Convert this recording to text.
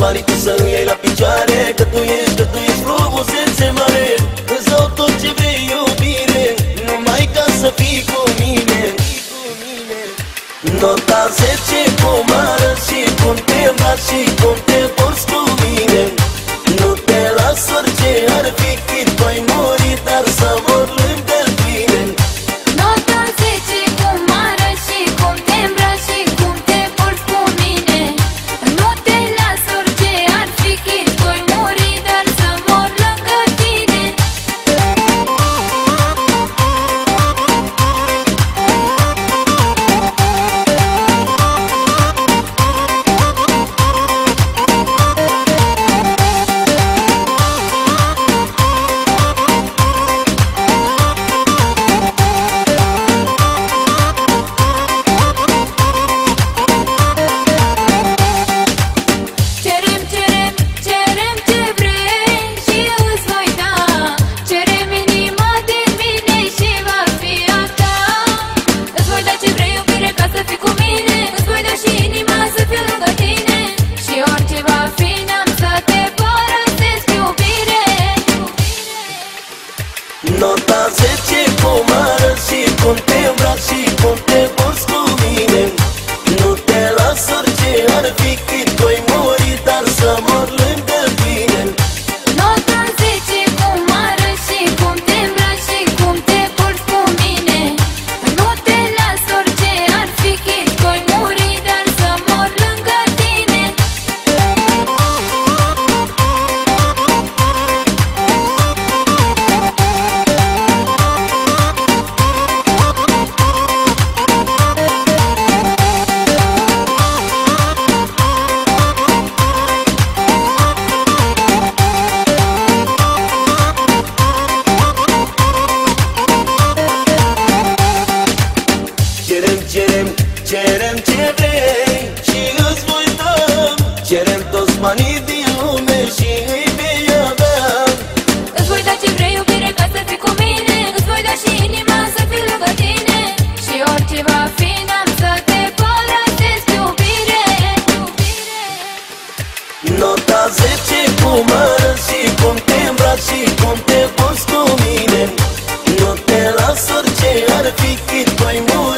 Îți voi da toți banii tu să îi iei la picioare Că tu ești, că tu ești frumusețe mare. Îți dau tot ce vrei iubire Numai ca să fii cu mine. Nota 10 cum arăți și cum te îmbraci și cum te porți cu mine arăți și cerem, cerem ce vrei Și îți voi da. Cerem toți banii din lume și îi vei avea Îți voi da ce vrei, iubire, ca să fii cu mine. Îți voi da și inima să fiu lângă tine. Și orice va fi, n-am să te părăsesc, iubire, iubire. Nota 10 cum arăți și cum te îmbraci și cum te poți cu mine. Nu te las orice ar fi cât mai mult.